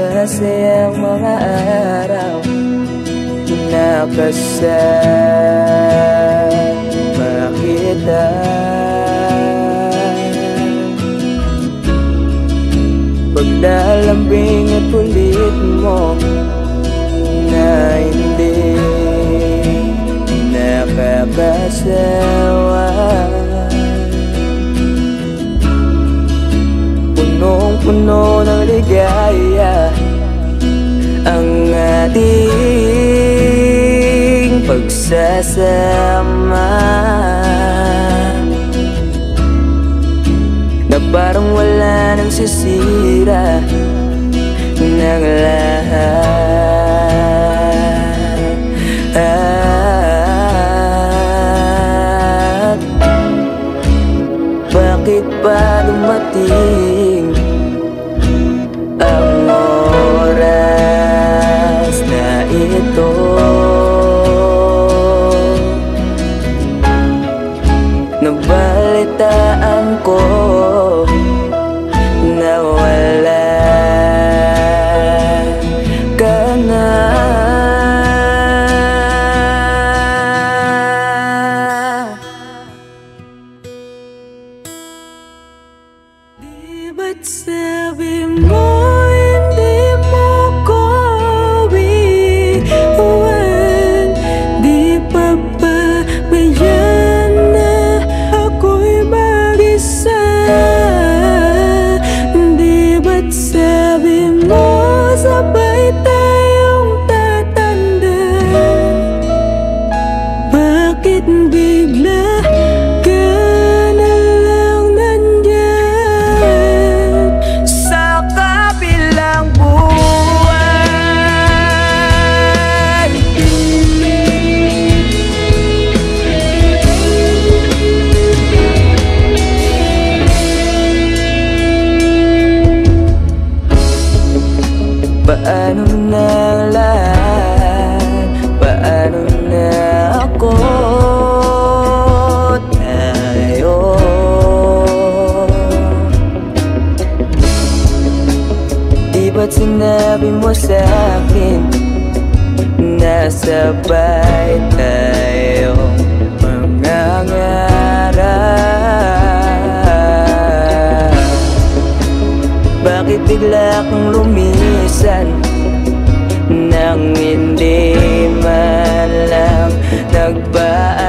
masasayang mga araw Nakasama kita Paglalambing at kulit mo Na hindi nakakasawa pagsasama Na parang wala nang sisira ng lahat. At bakit pa dumating ka na Di ba't Ba't sinabi mo sa akin Nasabay tayo mga ngarap Bakit bigla kang lumisan? Nang hindi man lang nagbaas